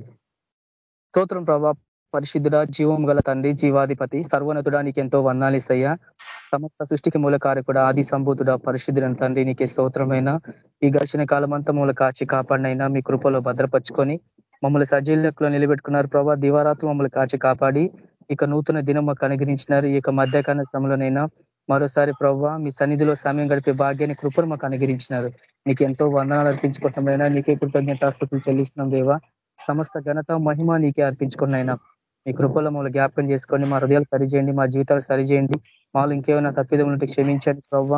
స్తోత్రం ప్రభా. పరిశుద్ధుడ జీవం గల తండ్రి జీవాధిపతి సర్వనతుడా నీకెంతో వందాలిస్తయ్యా సమస్త సృష్టికి మూల కారకుడ ఆది సంభూతుడ పరిశుద్ధులను తండ్రి నీకే స్తోత్రమైన. ఈ ఘర్షణ కాలమంతా మూల కాచి కాపాడినైనా మీ కృపలో భద్రపరుచుకొని మమ్మల్ని సజీలకులో నిలబెట్టుకున్నారు ప్రభా. దివారాత్రి మమ్మల్ని కాచి కాపాడి ఇక నూతన దినం మాకు అనుగ్రహించినారు. ఈ యొక్క మధ్యకాల సమయంలోనైనా మరోసారి ప్రవ్వ మీ సన్నిధిలో సమయం గడిపే భాగ్యాన్ని కృపను మాకు అనుగ్రహించినారు. నీకు ఎంతో వందనాలు అర్పించుకుంటున్నాయినా నీకే కృతజ్ఞతాస్తుతులు చెల్లిస్తున్నాం దేవా. సమస్త ఘనత మహిమ నీకే అర్పించుకున్నైనా మీ కృపల్లో మమ్మల్ని జ్ఞాపకం చేసుకోండి మా హృదయాలు సరిచేయండి మా జీవితాలు సరిచేయండి. మాలో ఇంకేమైనా తప్పిదం ఉంటే క్షమించండి ప్రవ్వ.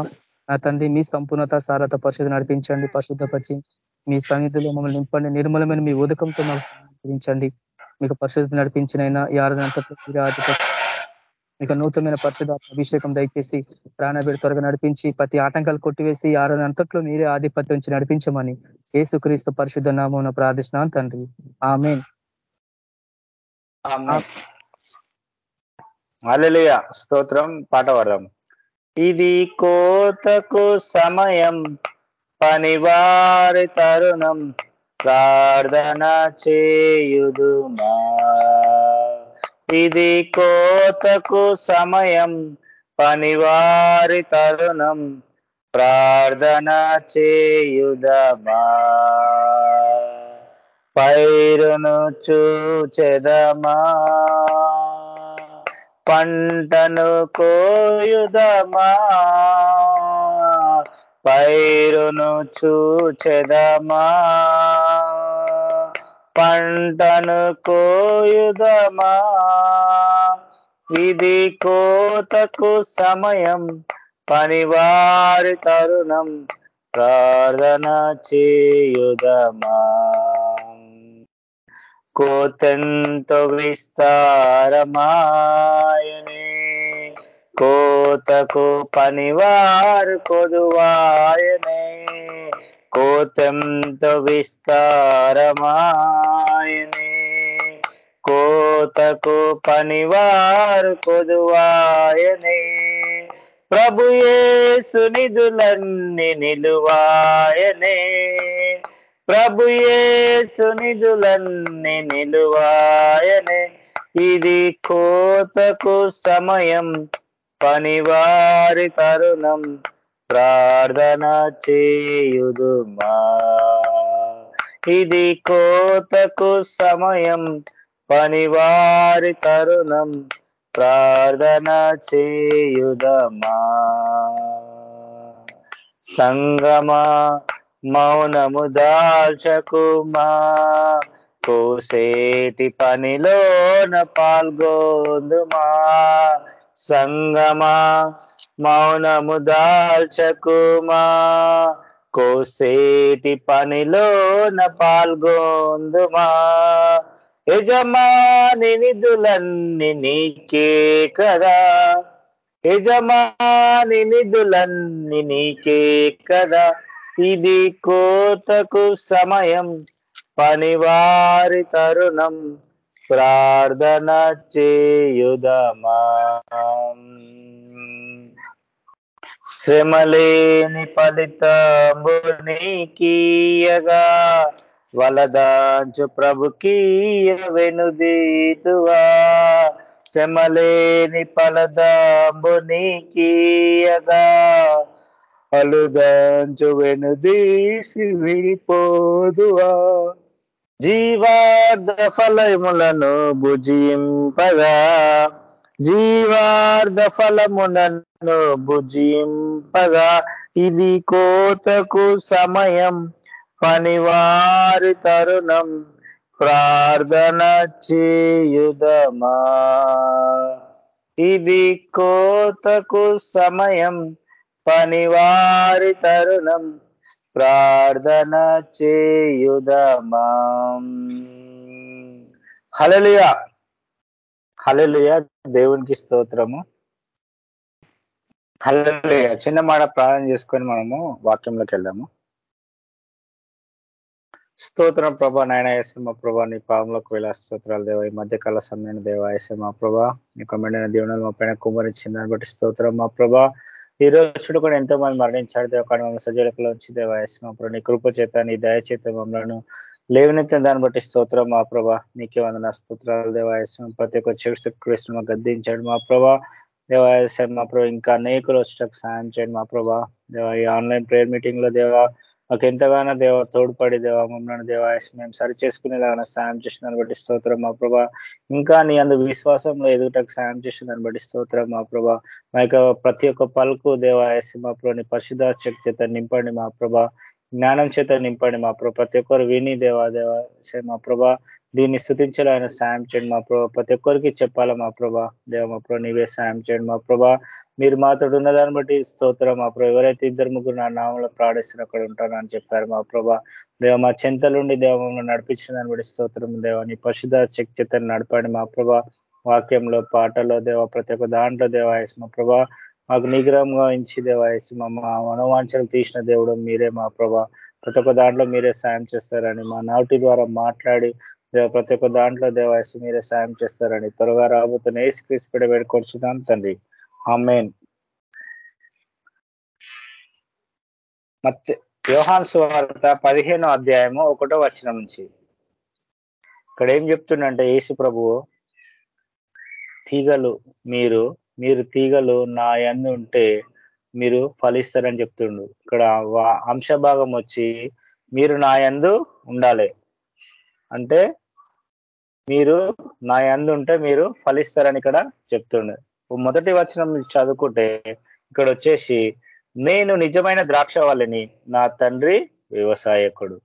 నా తండ్రి మీ సంపూర్ణత సారత పరిశుద్ధ నడిపించండి పరిశుద్ధపరిచి మీ సన్నిధిలో మమ్మల్ని నింపండి నిర్మలమైన మీ ఉదకంతో మాకు మీకు పరిశుద్ధి నడిపించినైనా ఈ ఆరాధనంతా ఇక నూతనమైన పరిశుధాత్మ అభిషేకం దయచేసి ప్రాణబిడి త్వరగా నడిపించి ప్రతి ఆటంకాలు కొట్టివేసి ఆరాధన అంతట్లో మీరే ఆధిపత్యం నుంచి నడిపించమని ఏసు క్రీస్తు పరిశుద్ధ నామం ప్రార్థిస్తున్నాను తండ్రి. ఆమె స్తోత్రం. పాట పడదాం. ఇది కోతకు సమయం పనివారి తరుణం ప్రార్థన చేయుదుమా. ఇది కోతకు సమయం పనివారి తరుణం. ప్రార్థన చేయుదమా పైరును చూచెదమా. పంటను కోయుదమా. పైరును చూచెదమా. పంటను కోయుదమా? ఇది కోతకు సమయం పనివారి తరుణం ప్రార్థన చేయుదమా? కోతెంతో విస్తారమాయనే కోతకు పనివారు కొదువాయనే కోతెంతో విస్తారమాయనే. కోతకు పనివారు కొదువాయనే. ప్రభుయే సునిధులన్నీ నిలువాయనే. ప్రభుయే సునిధులన్నీ నిలువాయనే. ఇది కోతకు సమయం పనివారి తరుణం. ప్రార్థన చేయుదుమా? ఇది కోతకు సమయం పనివారి తరుణం. ప్రార్థన చేయుదమా? సంగమా మౌనము దాల్చకుమా? కోసేటి పనిలోన పాల్గొందుమా? సంగమా మౌనము దాల్చకుమా. కోసేటి పనిలోన పాల్గొందుమా. యజమాని నిధులన్నీ నీకే కదా. యజమాని నిధులన్నీ నీకే కదా. ఇది కోతకు సమయం పనివారి తరుణం. ప్రార్థన చేయుదమా. శ్రమలేని ఫలితంబు వలదాంచు ప్రభుకీయ వెనుదీతువా. శ్రమలేని ఫలదాంబు నీకీయగా అలుదాంచు వెనుదీసి విడిపోదువా. జీవార్థ ఫలములను భుజింపగా జీవార్థ ఫలమునను భుజింపగా ఇది కోతకు సమయం. పనివారి తరుణం ప్రార్థన చేయుదమా? ఇది కోతకు సమయం. పనివారి తరుణం ప్రార్థన చేయుదమా? హలలియా హలలుయ దేవునికి స్తోత్రము. హలలుయ చిన్న మాట ప్రార్థన చేసుకొని మనము వాక్యంలోకి వెళ్దాము. స్తోత్రం ప్రభా నాయన మా ప్రభా నీ పాములకు వెళ్ళా స్తోత్రాలు దేవ. ఈ మధ్యకాల సమయం దేవ మా ప్రభా నీ కమెండిన దీవెనలు మా పైన కుమరించిన దాన్ని బట్టి స్తోత్రం. మా ప్రభా ఈ రోజు కూడా ఎంతో మంది మరణించాడు దేవ. కానీ మమ్మల్ని సజీలకులో వచ్చి దేవాయస్మ ప్రభు నీ కృప చేత నీ దయచేత మమ్మలను లేవనెత్తిన దాన్ని బట్టి స్తోత్రం. మా ప్రభా నీకే వందన స్తోత్రాలు దేవాయసం ప్రతి ఒక్క చెడు క్రీస్తు గద్దించాడు. మా ప్రభా దేవాయసం మా ప్రభా ఇంకా అనేకులు వచ్చేటకు సాయం చేయండి. మా ప్రభా దేవా ఈ ఆన్లైన్ ప్రేయర్ మీటింగ్లో దేవా మాకు ఎంతగానో దేవ తోడ్పడి దేవా మమ్మల్ని దేవాయసం మేము సరి చేసుకునేలాగా సాయం చేసిన దాన్ని బట్టి స్తోత్రం. మా ప్రభా ఇంకా నీ అందు విశ్వాసంలో ఎదుగుటకు సాయం చేసిన దాన్ని బట్టి స్తోత్రం. మా ప్రభా మా యొక్క ప్రతి ఒక్క పలుకు దేవాయసం మా ప్రభా నీ పరిశుద్ధ శక్తి నింపండి. మా ప్రభా జ్ఞానం చేత నింపండి మా ప్రభా. ప్రతి ఒక్కరు విని దేవా దేవా. మా ప్రభా దీన్ని స్థుతించాలి ఆయన సాయం చేయండి మా ప్రభా. ప్రతి ఒక్కరికి చెప్పాలా మా ప్రభా? దేవ మా ప్రభా నీవే సాయం చేయండి మా ప్రభా. మీరు మాతో ఉన్న దాన్ని బట్టి స్తోత్రం మా ప్రభా. ఎవరైతే ఇద్దరు ముగ్గురు నా నామంలో ప్రాణిస్తున్న అక్కడ ఉంటాను అని చెప్పారు మా ప్రభా. దేవ మా చింతలుండి దేవ నడిపించిన దాన్ని బట్టి స్తోత్రం దేవ. నీ పరిశుద్ధ శక్తి నడపండి మా ప్రభా. వాక్యంలో పాటలో దేవ ప్రతి ఒక్క దాంట్లో దేవాయస్ మా ప్రభా. అగ్నిగ్రహంగా ఇచ్చి దేవాయసి మా మనోవాంఛలు తీసిన దేవుడు మీరే మా ప్రభా. ప్రతి ఒక్క దాంట్లో మీరే సాయం చేస్తారని మా నాటి ద్వారా మాట్లాడి ప్రతి ఒక్క దాంట్లో దేవాయసి మీరే సాయం చేస్తారని త్వరగా రాబోతున్న ఏసు పెడ వేడుకొచ్చుదాం తండ్రి. ఆ మెయిన్ యోహాన్ సువార్త పదిహేనో అధ్యాయము ఒకటో వచ్చిన నుంచి. ఇక్కడ ఏం చెప్తుండంటే యేసు ప్రభువు తీగలు మీరు మీరు తీగలు నా యందు ఉంటే మీరు ఫలిస్తారని చెప్తుండు. ఇక్కడ అంశ భాగం వచ్చి మీరు నా యందు ఉండాలి. అంటే మీరు నా యందు ఉంటే మీరు ఫలిస్తారని ఇక్కడ చెప్తుండే. మొదటి వచనం చదువుకుంటే ఇక్కడ వచ్చేసి నేను నిజమైన ద్రాక్ష వాళ్ళని నా తండ్రి వ్యవసాయకుడు.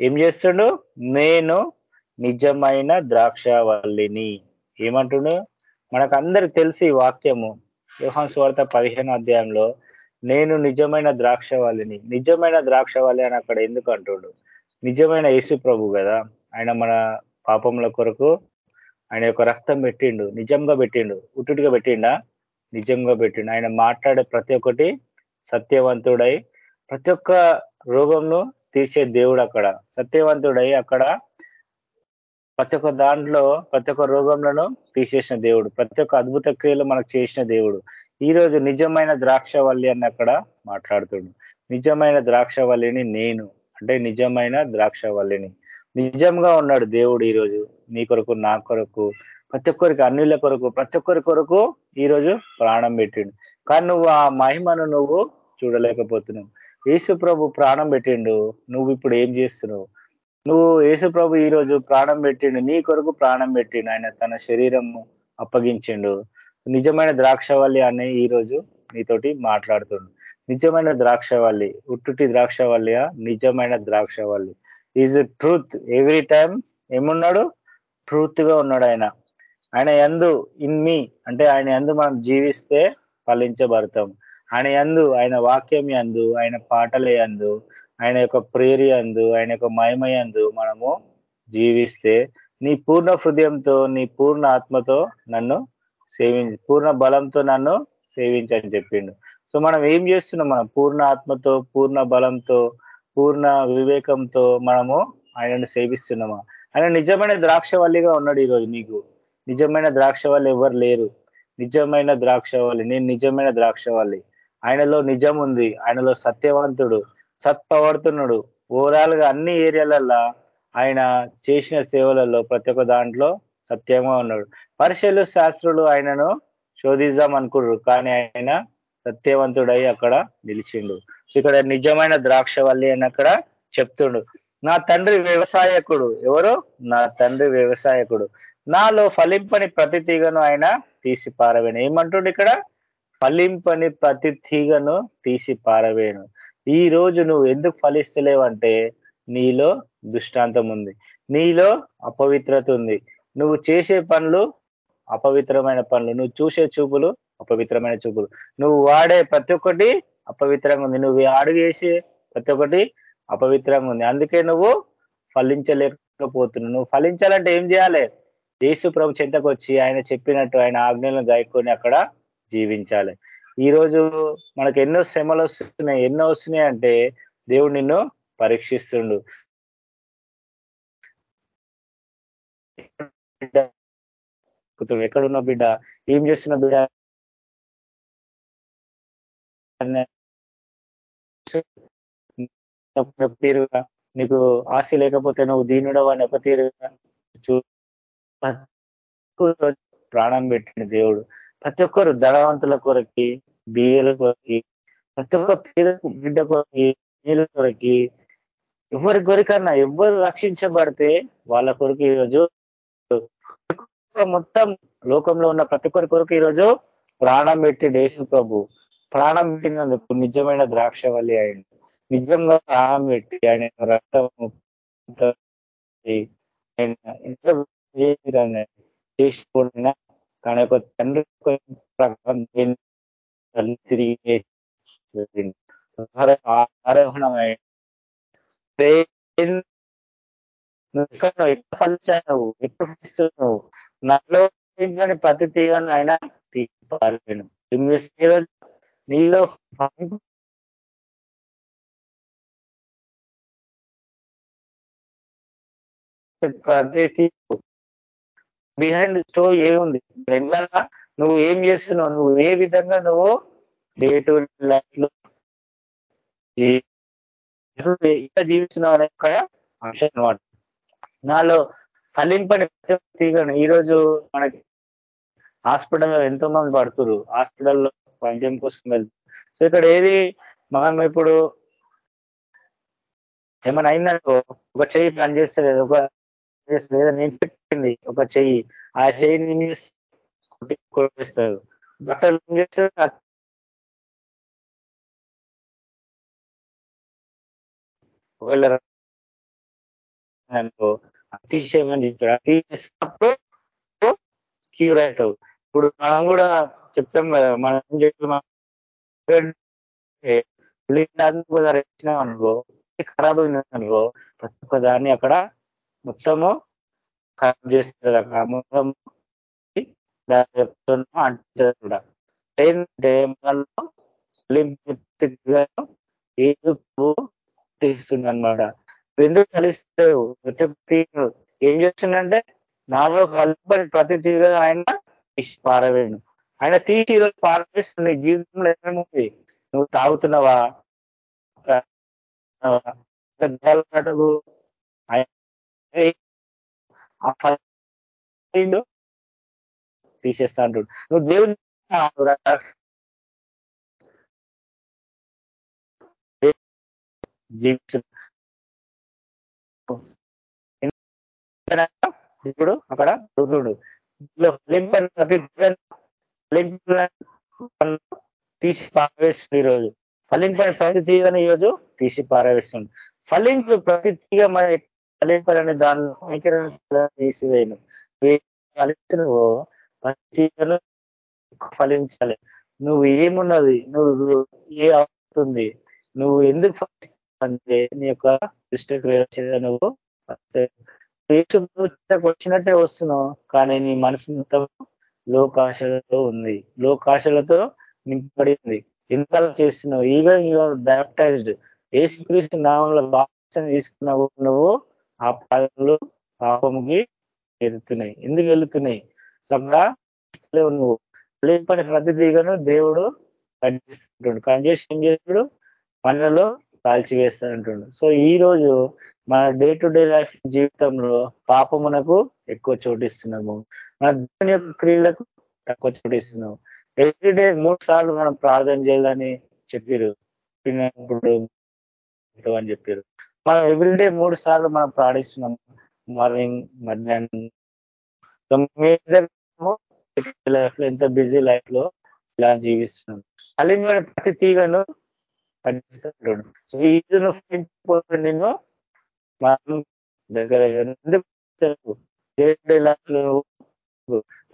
ఏం చేస్తుండు? నేను నిజమైన ద్రాక్ష వల్లిని ఏమంటుండు? మనకు అందరికి తెలిసి వాక్యము. యోహాన్ స్వార్థ పదిహేను అధ్యాయంలో నేను నిజమైన ద్రాక్ష నిజమైన ద్రాక్ష అని అక్కడ ఎందుకు అంటుడు? నిజమైన యేసు ప్రభు కదా. ఆయన మన పాపముల కొరకు ఆయన యొక్క రక్తం పెట్టిండు నిజంగా పెట్టిండు ఉట్టుటిగా పెట్టిండా? నిజంగా పెట్టిండు. ఆయన మాట్లాడే ప్రతి ఒక్కటి సత్యవంతుడై ప్రతి ఒక్క రోగంను తీర్చే దేవుడు అక్కడ. సత్యవంతుడై అక్కడ ప్రతి ఒక్క దాంట్లో ప్రతి ఒక్క రోగంలోనూ తీసేసిన దేవుడు. ప్రతి ఒక్క అద్భుత క్రియలు మనకు చేసిన దేవుడు. ఈ రోజు నిజమైన ద్రాక్షవల్లి అని అక్కడ మాట్లాడుతుడు. నిజమైన ద్రాక్షవల్లిని నేను అంటే నిజమైన ద్రాక్షవల్లిని. నిజంగా ఉన్నాడు దేవుడు ఈరోజు నీ కొరకు నా కొరకు ప్రతి ఒక్కరికి అన్నిళ్ళ కొరకు ప్రతి ఒక్కరి కొరకు ఈరోజు ప్రాణం పెట్టిండు. కానీ నువ్వు ఆ మహిమను నువ్వు చూడలేకపోతున్నావు. యేసు ప్రభు ప్రాణం పెట్టిండు. నువ్వు ఇప్పుడు ఏం చేస్తున్నావు? నువ్వు యేసు ప్రభు ఈరోజు ప్రాణం పెట్టిండు నీ కొరకు ప్రాణం పెట్టిండు ఆయన తన శరీరము అప్పగించిండు. నిజమైన ద్రాక్షవల్లి అని ఈరోజు నీతోటి మాట్లాడుతుండు. నిజమైన ద్రాక్షవల్లి ఉట్టుటి ద్రాక్షవల్లియా నిజమైన ద్రాక్షవల్లి. ఈజ్ ట్రూత్ ఎవ్రీ టైం ఏమున్నాడు? ట్రూత్గా ఉన్నాడు ఆయన. ఆయన ఎందు ఇన్ మీ అంటే ఆయన ఎందు మనం జీవిస్తే ఫలించబడతాం. ఆయన ఎందు ఆయన వాక్యం ఎందు ఆయన పాటల ఎందు ఆయన యొక్క ప్రేరి అందు ఆయన యొక్క మహిమయందు మనము జీవిస్తే నీ పూర్ణ హృదయంతో నీ పూర్ణ ఆత్మతో నన్ను సేవించి పూర్ణ బలంతో నన్ను సేవించని చెప్పిండు. సో మనం ఏం చేస్తున్నాం? మనం పూర్ణ ఆత్మతో పూర్ణ బలంతో పూర్ణ వివేకంతో మనము ఆయనను సేవిస్తున్నామా? ఆయన నిజమైన ద్రాక్షవల్లిగా ఉన్నాడు ఈరోజు నీకు. నిజమైన ద్రాక్షవల్లి ఎవరు లేరు. నిజమైన ద్రాక్షవల్లి నేను నిజమైన ద్రాక్షవల్లి. ఆయనలో నిజం ఉంది. ఆయనలో సత్యవంతుడు. సత్పవర్తనుడు. ఓవరాల్గా అన్ని ఏరియాలల్లో ఆయన చేసిన సేవలలో ప్రతి ఒక్క దాంట్లో సత్యంగా ఉన్నాడు. పరిశీలు శాస్త్రులు ఆయనను శోధిద్దాం అనుకున్నారు కానీ ఆయన సత్యవంతుడై అక్కడ నిలిచిండు. ఇక్కడ నిజమైన ద్రాక్షవల్లి అని అక్కడ చెప్తుండు. నా తండ్రి వ్యవసాయకుడు. ఎవరు? నా తండ్రి వ్యవసాయకుడు. నాలో ఫలింపని ప్రతి తీగను ఆయన తీసి పారవేను. ఏమంటుండు ఇక్కడ? ఫలింపని ప్రతి తీగను తీసి పారవేను. ఈ రోజు నువ్వు ఎందుకు ఫలిస్తలేవంటే నీలో దుష్టాంతం ఉంది. నీలో అపవిత్రత ఉంది. నువ్వు చేసే పనులు అపవిత్రమైన పనులు. నువ్వు చూసే చూపులు అపవిత్రమైన చూపులు. నువ్వు వాడే ప్రతి ఒక్కటి అపవిత్రంగా ఉంది. నువ్వు అడుగు వేసే ప్రతి ఒక్కటి అపవిత్రంగా ఉంది. అందుకే నువ్వు ఫలించలేకపోతున్నావు. నువ్వు ఫలించాలంటే ఏం చేయాలి? యేసు ప్రభు చెంతకు వచ్చి ఆయన చెప్పినట్టు ఆయన ఆజ్ఞలను గాయకొని అక్కడ జీవించాలి. ఈ రోజు మనకు ఎన్నో శ్రమలు వస్తున్నాయి. ఎన్నో వస్తున్నాయి అంటే దేవుడు నిన్ను పరీక్షిస్తుండు. ఎక్కడున్న బిడ్డ? ఏం చేస్తున్న బిడ్డ? తీరుగా నీకు ఆశ లేకపోతే నువ్వు దీనుడవు? అని ఒక చూ ప్రాణం పెట్టిన దేవుడు. ప్రతి ఒక్కరు ధనవంతుల కొరకి బియ్యల కొరకి ప్రతి ఒక్క పేద బిడ్డ కొరకి నీళ్ళ కొరకి ఎవరి కొరికన్నా ఎవరు రక్షించబడితే వాళ్ళ కొరకు ఈరోజు మొత్తం లోకంలో ఉన్న ప్రతి ఒక్కరి కొరకు ఈరోజు ప్రాణం పెట్టి దేశం ప్రభు. ప్రాణం పెట్టినందుకు నిజమైన ద్రాక్షవల్లి ఆయన. నిజంగా ప్రాణం పెట్టి ఆయన రక్తం చేసుకోడిన కానీ ఒక తండ్రి ప్రకారం తిరిగి ఆరోహణమై ఎప్పుడు ఫలించావు ఎప్పుడు ఫలిస్తున్నావు నాలో ప్రతి తీగను ఆయన తీపాలను నీలో ప్రతి తీర్పు బిహైండ్ స్టో ఏముంది? వెనకాల నువ్వు ఏం చేస్తున్నావు? నువ్వు ఏ విధంగా నువ్వు డే టు లైఫ్లో ఇంకా జీవిస్తున్నావు అనే ఒక అంశం అనమాట నాలో ఫలింపని తీగను. ఈరోజు మనకి హాస్పిటల్లో ఎంతో మంది పడుతురు హాస్పిటల్లో వైద్యం కోసం వెళ్తారు సో ఇక్కడ ఏది మనం ఇప్పుడు ఏమైనా అయిందనుకో ఒక చెయ్యి పని చేస్తలేదు ఒక నేను ఇన్ఫెక్ట్ ఒక చెయ్యి. ఆ చెయ్యి కొట్టేస్తారు బట్టలు ఏం చేస్తారు ఒకవేళ అనుకో అతిశయమని చెప్పాడు తీసేసినప్పుడు క్యూర్ అవుతావు ఇప్పుడు మనం కూడా చెప్తాం కదా మనం ఏం చెప్తున్నాం ఇచ్చినాం అనుకో ఖరాబ్ అయింది అనుకో ప్రతి ఒక్క దాన్ని అక్కడ మొత్తము ఖరాబ్ చేస్తుంది చెప్తున్నా అంటారు కూడా. ఏంటంటే మనలో ఏదో తీస్తుంది అనమాట కలిస్తావు ప్రతి ఏం చేస్తుందంటే నాలో కలుపని ప్రతి తీరు ఆయన తీసి పారవేయను. ఆయన తీసి ఈరోజు పారవేస్తుంది జీవితంలో ఏమేమి నువ్వు తాగుతున్నావా? తీసేస్తా అంటాడు. నువ్వు దేవుని ఇప్పుడు అక్కడ రుద్రుడు తీసి పారవేస్తుంది ఈరోజు ఫలింపని ప్రతి తీగని ఈరోజు తీసి పారవేస్తుంది ఫలింపు ప్రతి తీగ మన ఫలింపాలని దాన్ని తీసివేయను. ఫలించినవో ఫలించాలి. నువ్వు ఏమున్నది? నువ్వు ఏ అవుతుంది? నువ్వు ఎందుకు అంటే నీ యొక్క దృష్టికి నువ్వు వచ్చినట్టే వస్తున్నావు కానీ నీ మనసు మొత్తం లోకాశలతో ఉంది. లోకాశలతో నింపబడి ఉంది. ఎంత చేస్తున్నావు? Even your baptised. ఏసుక్రీస్తు నామంలో బాప్సం తీసుకున్నావు నువ్వు ఆ పాదాలు పాపముకి వెళ్తున్నాయి ఎందుకు వెళ్తున్నాయి సగ్గా నువ్వు. లేపని ప్రతి దిగను దేవుడు ఖండిస్తుంటాడు ఖండేసి ఏం చేస్తాడు? పనులలో కాల్చివేస్తాడంటుండు. సో ఈ రోజు మన డే టు డే లైఫ్ జీవితంలో పాపమునకు ఎక్కువ చోటిస్తున్నాము మన దేవుని యొక్క క్రియలకు తక్కువ చోటిస్తున్నాము ఎవ్రీడే మూడు సార్లు మనం ప్రార్థన చేయాలని చెప్పారు. చెప్పినప్పుడు అని చెప్పారు. మనం ఎవ్రీడే మూడు సార్లు మనం ప్రాణిస్తున్నాం మార్నింగ్ మధ్యాహ్నం. లైఫ్లో ఎంత బిజీ లైఫ్లో ఇలా జీవిస్తున్నాం. అలింగ ప్రతి తీగను ఈదును నిన్ను మనం దగ్గర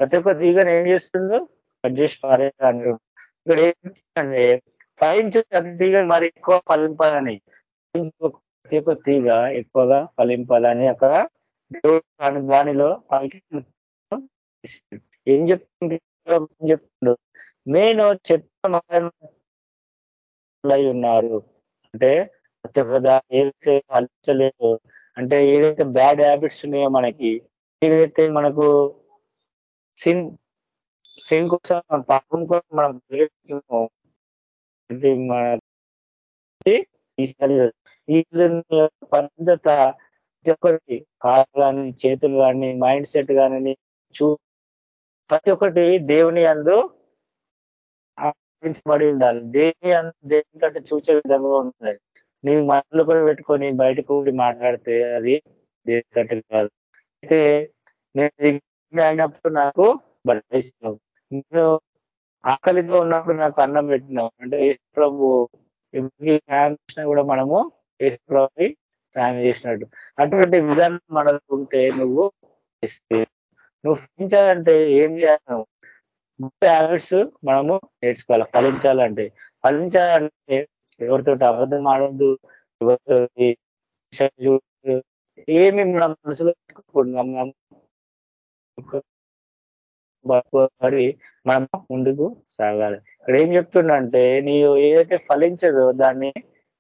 ప్రతి ఒక్క తీగను ఏం చేస్తుందో కట్ చేసి పారే అంటాడు ఇక్కడ ఏంటంటే ఫలించే ప్రతి తీగ మరి ఎక్కువ ఫలింపాలని ప్రతి ఒక్క తీగ ఎక్కువగా ఫలింపాలని అక్కడ దేవుడు దానిలో ఏం చెప్తుంది చెప్తుండో? నేను చెత్త ఉన్నారు. అంటే ప్రతి ఒక్క ఏదైతే ఫలించలేదు అంటే ఏదైతే బ్యాడ్ హ్యాబిట్స్ ఉన్నాయో మనకి ఏదైతే మనకు సిన్ సిన్ కోసం పాపం కోసం మనం మన ఈ ప్రతి ఒక్కటి కాళ్ళు కానీ చేతులు కానీ మైండ్ సెట్ కానీ చూ ప్రతి ఒక్కటి దేవుని అందు ఆచరించబడి ఉండాలి. దేని దేని కంటే చూసే విధంగా ఉంటుంది నీ మనలో కూడా పెట్టుకొని బయటకు కూడి మాట్లాడితే అది దేని కంటే కాదు. అయితే నేను అయినప్పుడు నాకు బలిస్తావు నేను ఆకలితో ఉన్నప్పుడు నాకు అన్నం పెట్టినావు. అంటే ప్రభు సాయం కూడా మనము ప్రభు సాయం చేసినట్టు. అటువంటి విధానం మనకు ఉంటే నువ్వు నువ్వు ఫలించాలంటే ఏం చేయాలి? గుడ్ హ్యాబిట్స్ మనము నేర్చుకోవాలి. ఫలించాలంటే. ఫలించాలంటే ఎవరితో అబద్ధం ఆడద్దు. ఎవరితో ఏమి మన మనసులో పడి మనం ముందుకు సాగాలి. ఇక్కడ ఏం చెప్తుండంటే నీవు ఏదైతే ఫలించదో దాన్ని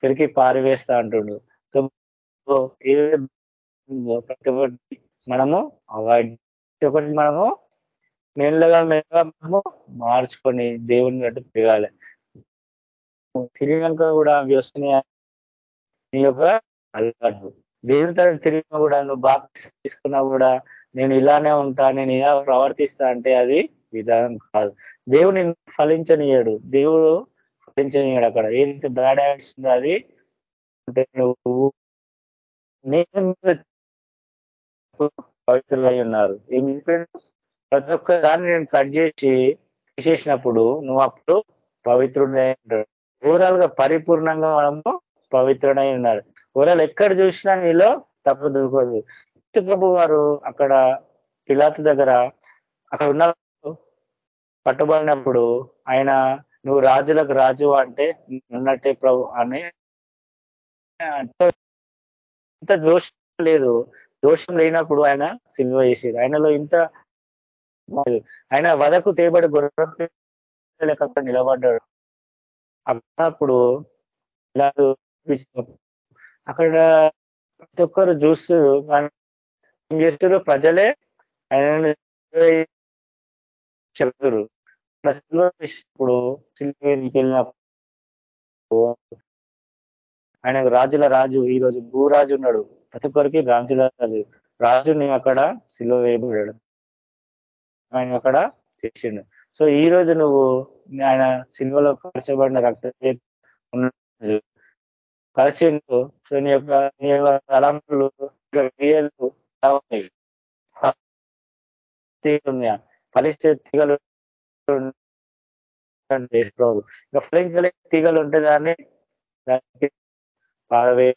పెరిగి పారివేస్తా అంటుండు. సో ప్రతి మనము అవాయిడ్ ఒకటి మనము మెల్లగా మెల్లగా మనము మార్చుకొని దేవుని గట్టు పెరగాలి తిరిగినాక కూడా అవి వస్తున్నాయి? నీ యొక్క అలవాటు దేవుని తరగతి తిరిగినా కూడా నువ్వు బాగా తీసుకున్నా కూడా నేను ఇలానే ఉంటా నేను ఇలా ప్రవర్తిస్తా అంటే అది విధానం కాదు. దేవుని ఫలించనీయడు దేవుడు ఫలించనీయడు అక్కడ. ఏదైతే బ్యాడ్ హ్యాబిట్స్ అది అంటే నువ్వు నేను పవిత్రులై ఉన్నారు. ఏం చెప్పాడు ప్రతి ఒక్క దాన్ని నేను కట్ చేసి తీసేసినప్పుడు నువ్వు అప్పుడు పవిత్రుడై ఉంటాడు ఓవరాల్గా పరిపూర్ణంగా మనము పవిత్రుడై ఉన్నారు. ఓవరాల్ ఎక్కడ చూసినా నీలో తప్పు దూకోదు ప్రభు వారు అక్కడ పిలాతు దగ్గర అక్కడ ఉన్న పట్టుబడినప్పుడు ఆయన నువ్వు రాజులకు రాజు అంటే ఉన్నట్టే ప్రభు అని ఇంత దోషం లేదు. దోషం లేనప్పుడు ఆయన సిల్వ చేసేది ఆయనలో ఇంత ఆయన వదకు తేబడి గుర్రం అక్కడ నిలబడ్డాడు? అప్పుడు ఇలా అక్కడ ప్రతి ఒక్కరు చూస్తారు ఏం చేస్తారు ప్రజలే ఆయన చెప్తారు ఇప్పుడు వెళ్ళినప్పుడు ఆయన రాజుల రాజు ఈ రోజు భూరాజు ఉన్నాడు. ప్రతి ఒక్కరికి రాజుల రాజు. రాజుని అక్కడ సిల్వ వేయబడ్డాడు. ఆయన అక్కడ చేసిండు. సో ఈ రోజు నువ్వు ఆయన సిల్వలో పరచబడిన రక్త ఉన్నాడు కలిసిండు సో నీ యొక్క నీ యొక్క తలంపులు క్రియలు తీగలు ఇక ఫలించలే తీగలు ఉంటే దాన్ని దానికి పారవే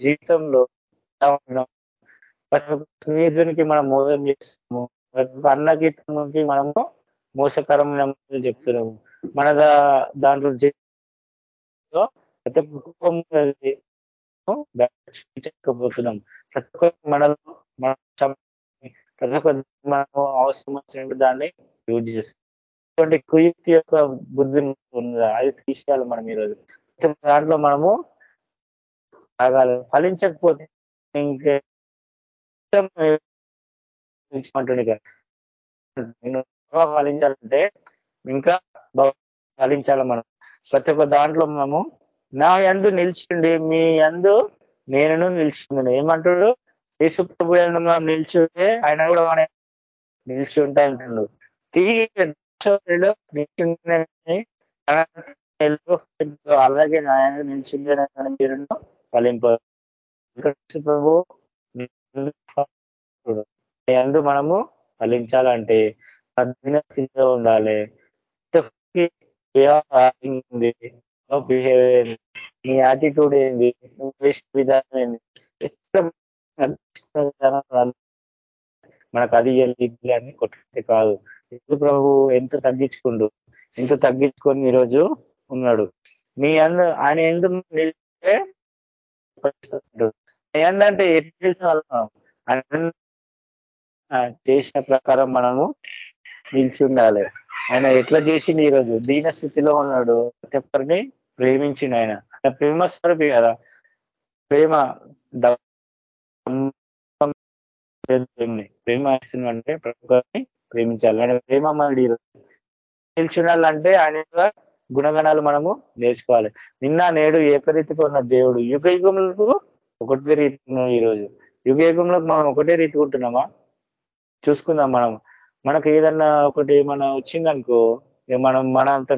జీవితంలో స్నేహితునికి మనం మోసం చేస్తాము అన్నగీతంకి మనము మోసకరమైన చెప్తున్నాము. మన దాంట్లో ప్రతి కుటుంబం ప్రతి ఒక్క మనలో ప్రతి ఒక్క మనం అవసరం వచ్చినప్పుడు దాన్ని యూజ్ చేస్తాం. కుయుక్తి యొక్క బుద్ధి ఉందా అది తీసేయాలి మనం ఈరోజు దాంట్లో మనము ఆగాలి ఫలించకపోతే ఇంకే ఫలించాలంటే ఇంకా ఫలించాలి మనం. ప్రతి ఒక్క దాంట్లో మనము నా ఎందు నిలిచిండి మీ ఎందు నేను నిలిచిండు ఏమంటాడు? యేసు ప్రభు నిలిచి ఉంటే ఆయన కూడా మన నిలిచి ఉంటాయి తిరిగి అలాగే ఆయన నిలిచిండే మీరు ఫలింప ప్రభు ఎందు మనము ఫలించాలంటే స్థితిలో ఉండాలి. ఉంది? బిహేవియర్ eh, నీ యాటిట్యూడ్ ఏంది? నువ్వు విధానం ఏంది? మనకు అది ఇది అని కొట్టే కాదు. ఎందుకు ప్రభు ఎంత తగ్గించుకుండు? ఎంత తగ్గించుకొని ఈరోజు ఉన్నాడు? మీ అందు ఆయన ఎందుకు నిలిస్తే ఏంటంటే చేసిన ప్రకారం మనము నిలిచి ఉండాలి. ఆయన ఎట్లా చేసింది ఈరోజు దీన స్థితిలో ఉన్నాడు. ప్రతి ఒక్కరిని ప్రేమించిండు ఆయన. ఆయన ప్రేమ స్వరూపి కదా. ప్రేమ ప్రేమ ఇస్తుందంటే ప్రభుత్వాన్ని ప్రేమించాలి. ఆయన ప్రేమ మళ్ళీ నిల్చుండాలంటే ఆయన గుణగణాలు మనము నేర్చుకోవాలి. నిన్న నేడు ఏకరీతిగా ఉన్న దేవుడు? యుగ యుగములకు ఒకటే రీతి ఈరోజు. యుగ యుగంలోకి మనం ఒకటే రీతి ఉంటున్నామా? చూసుకుందాం మనం. మనకు ఏదన్నా ఒకటి ఏమన్నా వచ్చిందనుకో మనం మన అంత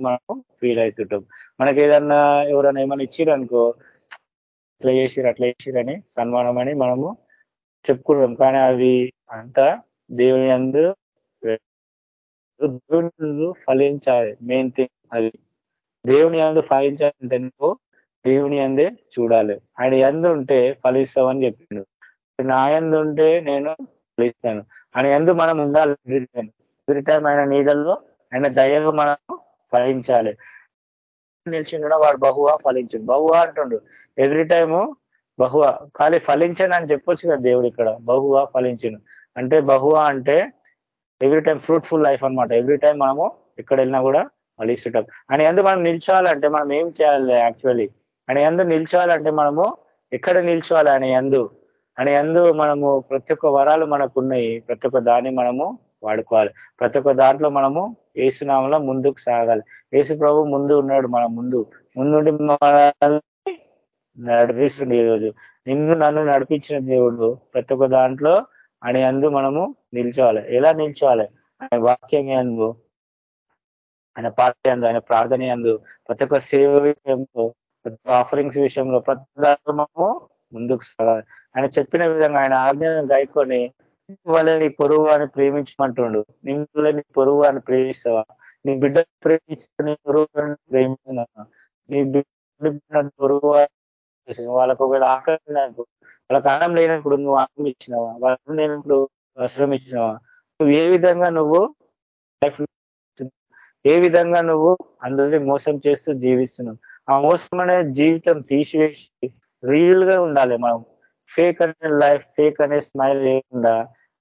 మనం ఫీల్ అవుతుంటాం మనకి ఏదన్నా ఎవరైనా ఏమైనా ఇచ్చిరనుకో ఇట్లా చేసిరు అట్లా చేసిరని సన్మానం అని మనము చెప్పుకుంటాం. కానీ అది అంతా దేవుని అందు దేవుని ఫలించాలి. మెయిన్ థింగ్ అది. దేవుని అందు ఫలించాలంటే నువ్వు దేవుని అందే చూడాలి. ఆయన ఎందు ఉంటే ఫలిస్తావని చెప్పిండు. నా ఎందు ఉంటే నేను ఫలిస్తాను. ఆయన ఎందు మనం ఉండాలి. ఎవ్రీ టైం ఆయన నీడల్లో ఆయన దయగా మనం ఫలించాలి. నిలిచిండు వాడు బహువా ఫలించండు. బహువా అంటుండు ఎవ్రీ టైము బహువా ఖాళీ ఫలించను అని చెప్పొచ్చు కదా దేవుడు ఇక్కడ. బహువా ఫలించను. అంటే బహువా అంటే ఎవ్రీ టైం ఫ్రూట్ఫుల్ లైఫ్ అనమాట ఎవ్రీ టైం మనము ఎక్కడ వెళ్ళినా కూడా ఫలిస్తుంటాం. అని ఎందుకు మనం నిల్చోవాలంటే మనం ఏం చేయాలి యాక్చువల్లీ? అని ఎందు నిల్చోవాలంటే మనము ఎక్కడ నిల్చోవాలి అని ఎందు? అని ఎందు మనము ప్రతి ఒక్క వరాలు మనకు ఉన్నాయి. ప్రతి ఒక్క దాన్ని మనము వాడుకోవాలి. ప్రతి ఒక్క దాంట్లో మనము ఏసునామంలో ముందుకు సాగాలి. ఏసు ప్రభు ముందు ఉన్నాడు మన ముందు. ముందుండి నడిపిస్తుండే ఈరోజు. నిన్ను నన్ను నడిపించిన దేవుడు ప్రతి ఒక్క దాంట్లో ఆయన అందు మనము నిల్చోవాలి. ఎలా నిల్చోవాలి? ఆయన వాక్యం అందు ఆయన పార్టీ అందు ఆయన ప్రార్థన అందు ప్రతి ఒక్క సేవ విషయంలో ప్రతి ఆఫరింగ్స్ విషయంలో ప్రతి దాంట్లో మనము ముందుకు సాగాలి. ఆయన చెప్పిన విధంగా ఆయన ఆజ్ఞను గాయకొని వాళ్ళని పొరుగు అని ప్రేమించమంటుండు. నిన్ను నీ పొరుగు అని ప్రేమిస్తావా? నీ బిడ్డ ప్రేమిస్తా నీ పొరుగు ప్రేమిస్తున్నా నీ బిడ్డ పొరుగు వాళ్ళకు ఒకవేళ ఆకలి వాళ్ళకి అన్నం లేనప్పుడు నువ్వు ఆకలి ఇచ్చినావా? వాళ్ళకి లేనప్పుడు అవసరం ఇచ్చినావా? నువ్వు ఏ విధంగా నువ్వు లైఫ్ ఏ విధంగా నువ్వు అందరినీ మోసం చేస్తూ జీవిస్తున్నావు? ఆ మోసం అనే జీవితం తీసివేసి రియల్గా ఉండాలి మనం. ఫేక్ అనే లైఫ్ ఫేక్ అనే స్మైల్ లేకుండా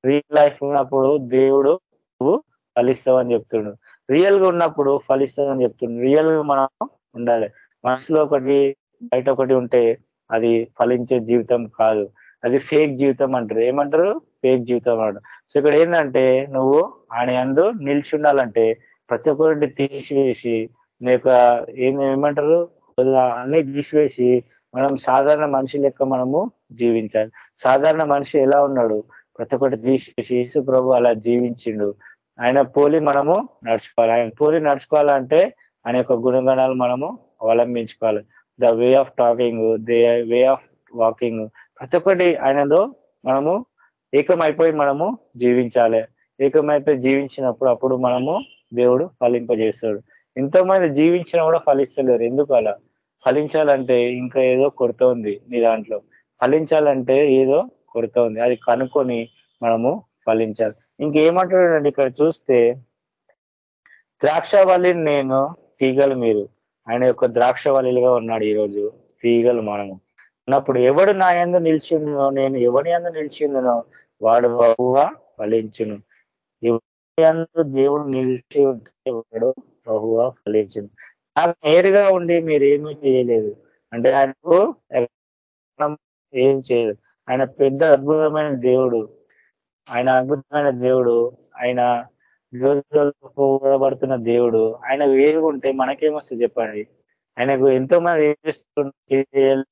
రియల్ లైఫ్ ఉన్నప్పుడు దేవుడు నువ్వు ఫలిస్తావు అని చెప్తుండు. రియల్గా ఉన్నప్పుడు ఫలిస్తావు అని చెప్తుండు. రియల్గా మనం ఉండాలి. మనసులో ఒకటి బయట ఒకటి ఉంటే అది ఫలించే జీవితం కాదు. అది ఫేక్ జీవితం అంటారు. ఏమంటారు? ఫేక్ జీవితం అంటారు. సో ఇక్కడ ఏంటంటే నువ్వు ఆయన అందు నిలిచి ఉండాలంటే ప్రతి ఒక్కరిని తీసివేసి నీ యొక్క ఏమంటారు? అన్ని తీసివేసి మనం సాధారణ మనిషి లెక్క మనము జీవించాలి. సాధారణ మనిషి ఎలా ఉన్నాడు? ప్రతి ఒక్కటి తీసేసి యేసు ప్రభు అలా జీవించిండు. ఆయన పోలి మనము నడుచుకోవాలి. ఆయన పోలి నడుచుకోవాలంటే ఆయన యొక్క గుణగణాలు మనము అవలంబించుకోవాలి. The way of talking the way of walking ప్రతి ఒక్కటి ఆయనలో మనము ఏకమైపోయి మనము జీవించాలి. ఏకమైపోయి జీవించినప్పుడు అప్పుడు మనము దేవుడు ఫలింపజేస్తాడు. ఎంతో మంది జీవించినా కూడా ఫలిస్తలేరు. ఎందుకు అలా? ఫలించాలంటే ఇంకా ఏదో కొడుతోంది ఉంది నీ దాంట్లో. ఫలించాలంటే ఏదో కొరత ఉంది. అది కనుక్కొని మనము ఫలించాలి. ఇంకేమంటాడండి ఇక్కడ చూస్తే ద్రాక్షవల్లిని నేను తీగలు మీరు ఆయన యొక్క ద్రాక్షవల్లిగా ఉన్నాడు ఈరోజు తీగలు మనము. ఉన్నప్పుడు ఎవడు నా ఎందు నిలిచిందో నేను ఎవరి ఎందు నిలిచిందనో వాడు బహుగా ఫలించును. ఎవరి దేవుడు నిలిచి ఉంటే వాడు బహుగా ఫలించును. నాకు నేరుగా ఉండి మీరు ఏమీ చేయలేదు. అంటే ఆయనకు ఏం చేయలేదు. ఆయన పెద్ద అద్భుతమైన దేవుడు. ఆయన అద్భుతమైన దేవుడు. ఆయన పడుతున్న దేవుడు. ఆయన వేరుగుంటే మనకేమొస్తుంది చెప్పండి? ఆయనకు ఎంతో మంది ఏం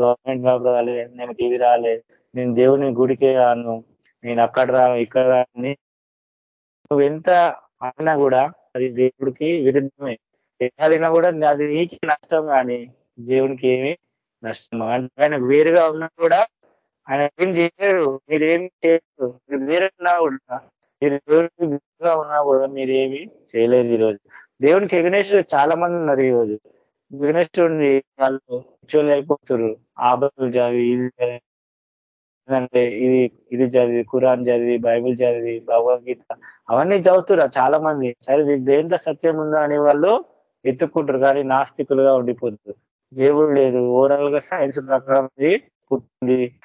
గవర్నమెంట్ జాబ్ రాలే నేను టీవీ రాలే. నేను దేవుని గుడికే రాను. నేను అక్కడ రా ఇక్కడ రాని. నువ్వు ఎంత అన్నా కూడా అది దేవుడికి విరుద్ధమే. ఎక్కడినా కూడా అది నీకు నష్టం కానీ దేవునికి ఏమి నష్టం. అంటే ఆయన వేరుగా ఉన్నా కూడా ఆయన ఏం చేయరు. మీరు ఏం చేయరు. మీరు వేరున్నా కూడా మీరు వేరుగా ఉన్నా కూడా మీరు చేయలేదు ఈరోజు. దేవునికి ఎగనేస్ట్ చాలా మంది ఉన్నారు ఈరోజు. ఎగనేస్ట్ వాళ్ళు కూర్చొని అయిపోతున్నారు ఆబలు చదివి ఇది అంటే ఇది ఇది చదివి కురాన్ చదివి బైబిల్ చదివి భగవద్గీత అవన్నీ చదువుతున్నారు చాలా మంది సరే దేంట్లో సత్యం ఉందా అని వాళ్ళు ఎత్తుక్కుంటారు. కానీ నాస్తికులుగా ఉండిపోతున్నారు దేవుడు లేదు ఓవరాల్గా సైన్స్ ప్రకారం పుట్టింది.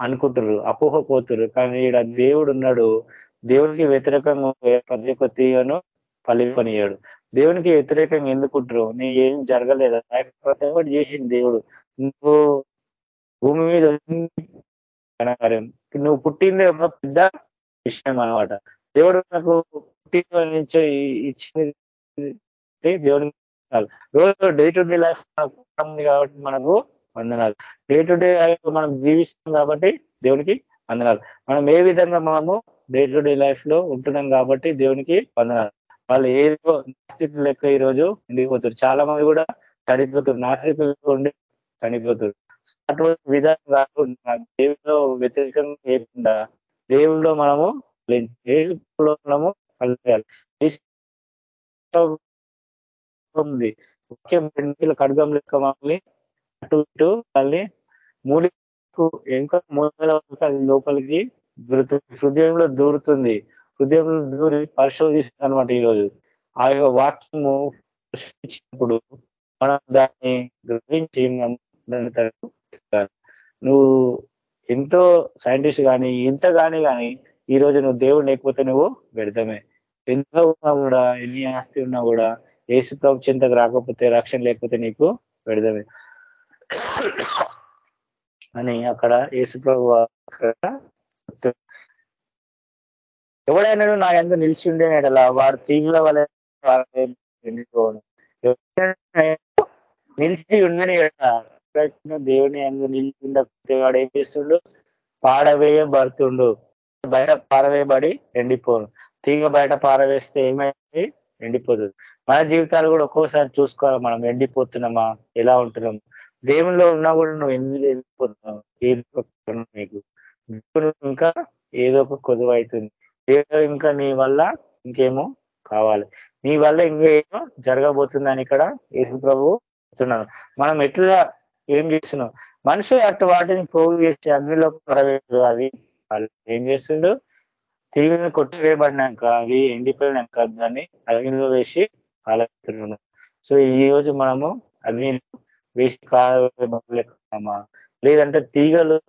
అనుకుంటారు అపోహ పోతురు కానీ ఇక్కడ దేవుడు ఉన్నాడు. దేవునికి వ్యతిరేకంగా ప్రతి ఒక్క తీయను ఫలింపనియాడు దేవునికి వ్యతిరేకంగా ఎందుకుంటారు నీ ఏం జరగలేదు? ప్రతి చేసింది దేవుడు. నువ్వు భూమి మీద నువ్వు పుట్టింది ఒక పెద్ద విషయం అనమాట దేవుడు నాకు పుట్టిన నుంచి ఇచ్చింది దేవుని వందనాలు. రోజు డే టు డే లైఫ్ ఉంది కాబట్టి మనకు వందనాలు. డే టు డే లైఫ్ మనం జీవిస్తాం కాబట్టి దేవునికి వందనాలు. మనం ఏ విధంగా మనము డే టు డే లైఫ్లో ఉంటున్నాం కాబట్టి దేవునికి వందనాలు. వాళ్ళు ఏదో నాస్తికులు లెక్క ఈ రోజు చాలా మంది కూడా చనిపోతారు నాస్తికులు ఉండి చనిపోతారు అటువంటి విధానం కాకుండా దేవుడిలో వ్యతిరేకంగా లేకుండా దేవుడిలో మనము మనము ఉంది. ముఖ్యం రెండు ఖడ్గం లెక్క మమ్మల్ని అటు ఇటు మళ్ళీ మూడు ఇంకా మూడు లోపలికి హృదయంలో దూరుతుంది. హృదయంలో దూరి పరిశోధిస్తుంది అనమాట ఈరోజు. ఆ యొక్క వాక్యము ప్రశ్నించినప్పుడు మనం దాన్ని గ్రహించి నువ్వు ఎంతో సైంటిస్ట్ కానీ ఇంత కానీ కానీ ఈ రోజు నువ్వు దేవుడు లేకపోతే నువ్వు వ్యర్థమే. ఎంత ఉన్నా కూడా ఎన్ని ఆస్తి ఉన్నా కూడా ఏసు ప్రభు చింతకు రాకపోతే రక్షణ లేకపోతే నీకు వ్యర్థమే అని అక్కడ ఏసు ప్రభు ఎవడైనా నా ఎంత నిలిచి ఉండేనడలా వాడు తీగల వల్ల నిలిచి ఉండని దేవుని అందు నిలిచి ఉండకపోతే వాడు ఏం చేస్తుండు? పాడవేయబడుతుండు. బయట పారవేయబడి ఎండిపోను. తీగ బయట పారవేస్తే ఏమైంది? ఎండిపోతుంది. మన జీవితాలు కూడా ఒక్కోసారి చూసుకోవాలి మనం ఎండిపోతున్నామా ఎలా ఉంటున్నాం దేవునిలో ఉన్నా కూడా నువ్వు ఎందుకు ఎండిపోతున్నావు? నీకు. దేవుడు ఇంకా ఏదో ఒక కొదువు అవుతుంది. ఇంకా నీ వల్ల ఇంకేమో కావాలి. నీ వల్ల ఇంకేమో జరగబోతుందని ఇక్కడ యేసు ప్రభు చెప్తున్నాను మనం ఎట్లా ఏం చేస్తున్నాం? మనిషి అటు వాటిని పోగు చేసి అగ్నిలో పడవేడు అవి. వాళ్ళు ఏం చేస్తుండు తీగని కొట్టివేయబడినాక అవి ఎండిపోయినాక దాన్ని అగ్నిలో వేసి కాలేస్తున్నాను సో ఈ రోజు మనము అగ్ని వేసి కాలేమా లేదంటే తీగలు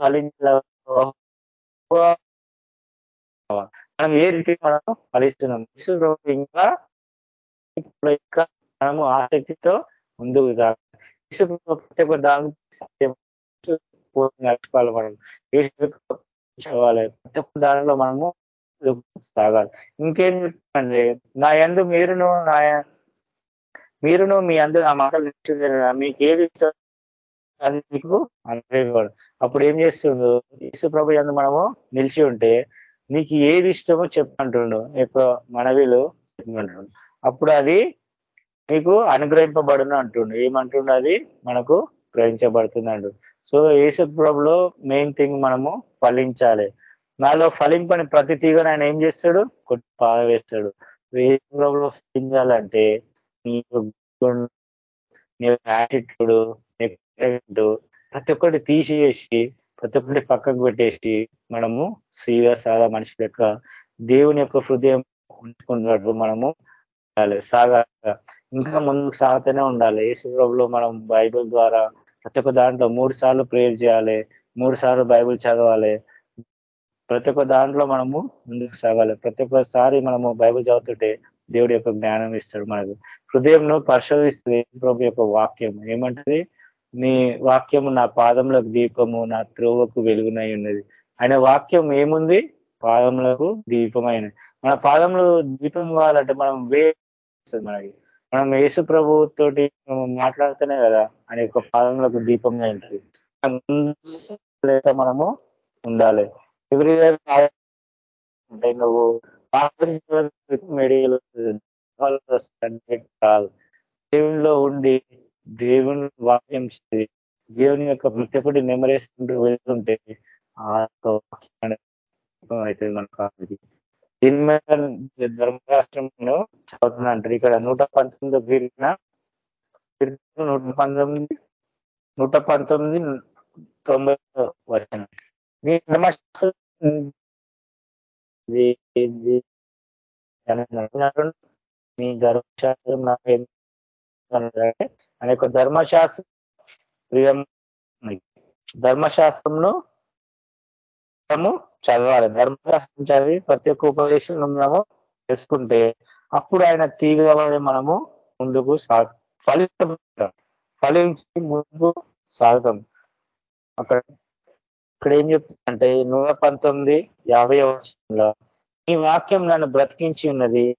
మనం ఏ రీతి మనము ఫలిస్తున్నాం? ఇంకా ఇప్పుడు ఇంకా మనము ఆసక్తితో ముందుకు ప్రతి ఒక్క దాని నడుచుకోవాలి మనం. చదవాలి. ప్రతి ఒక్క దానిలో మనము సాగాలి. ఇంకేం చెప్తానంటే నా ఎందు మీరును నా మీరును మీ అందరూ ఆ మాటలు మీకు ఏది ఇష్టం అది మీకు అప్పుడు ఏం చేస్తుండు? యేసు ప్రభు ఎందు మనము నిలిచి ఉంటే నీకు ఏది ఇష్టమో చెప్పంటుండు. ఎక్కువ మనవిలు అప్పుడు అది నీకు అనుగ్రహింపబడును అంటుండు. ఏమంటుండు అది? మనకు గ్రహించబడుతుంది సో యేసు ప్రభులో మెయిన్ థింగ్ మనము ఫలించాలి. నాలో ఫలింపని ప్రతి తీగను ఆయన ఏం చేస్తాడు? కొట్టి పారవేస్తాడు యేసు ప్రభులో ఫలించాలంటే నీ నీ యాటిట్యూడ్ నీ ప్రతి ఒక్కటి తీసివేసి ప్రతి ఒక్కటి పక్కకు పెట్టేసి మనము సీదా సాదా మనిషి లెక్క దేవుని యొక్క హృదయం ఉంచుకున్నట్టు మనము సాగా ఇంకా ముందుకు సాగుతూనే ఉండాలి. యేసు ప్రభులో మనం బైబిల్ ద్వారా ప్రతి ఒక్క దాంట్లో మూడు సార్లు ప్రేయర్ చేయాలి మూడు సార్లు బైబిల్ చదవాలి. ప్రతి ఒక్క దాంట్లో మనము ముందుకు సాగాలి. ప్రతి ఒక్కసారి మనము బైబిల్ చదువుతుంటే దేవుడి యొక్క జ్ఞానం ఇస్తాడు మనకు. హృదయంను పరిశోధిస్తుంది ప్రభు యొక్క వాక్యం ఏమంటది? నీ వాక్యము నా పాదములకు దీపము నా త్రోవకు వెలుగునై ఉన్నది. ఆయన వాక్యం ఏముంది? పాదములకు దీపమైన మన పాదములు దీపం కావాలంటే మనం వేస్తుంది మనకి. మనం యేసు ప్రభు తోటి మనం మాట్లాడుతూనే కదా ఆయన యొక్క పాదములకు దీపంగా ఉంటుంది. లేక మనము ఉండాలి. ఎవరి అంటే నువ్వు మెడికల్ కాదు. దేవునిలో ఉండి దేవుని వాక్యం చేసి దేవుని యొక్క ప్రతి నెమరేసుకుంటూ వెళ్తుంటే ఆ అవుతుంది మనకు దీని మీద ధర్మరాష్ట్రంలో చదువుతున్నా అంటారు ఇక్కడ నూట పంతొమ్మిది వీరిన నూట పంతొమ్మిది నూట పంతొమ్మిది తొంభై వచ్చిన మీ ధర్మశాస్త్రం మీ ధర్మశాస్త్రం నాకు అనే ఒక ధర్మశాస్త్రం ప్రియం ధర్మశాస్త్రంను మనము చదవాలి. ధర్మశాస్త్రం చదివి ప్రతి ఒక్క ఉపదేశం మనము తెలుసుకుంటే అప్పుడు ఆయన తీగలనే మనము ముందుకు సాగు ఫలితం ఫలించి ముందుకు సాగుతాం. అక్కడ ఇక్కడ ఏం చెప్తుందంటే నూట పంతొమ్మిది యాభై వర్షంలో ఈ వాక్యం నన్ను బ్రతికించి ఉన్నది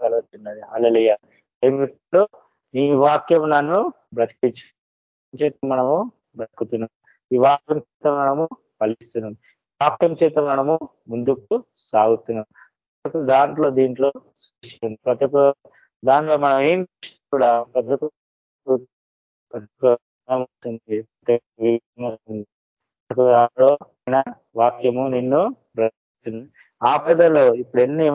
కలుగుతున్నది అలలియ ఏమిటో ఈ వాక్యం నన్ను బ్రతికించి మనము బ్రతుకుతున్నాం. ఈ వాక్యం చేత మనము ఫలిస్తున్నాం. వాక్యం చేత మనము ముందుకు సాగుతున్నాం. దాంట్లో దీంట్లో ప్రతి ఒక్క దాంట్లో మనం ఏం కూడా ప్రతి ఒక్క వాక్యము నిన్ను ఆపదలో ఇప్పుడు ఎన్ని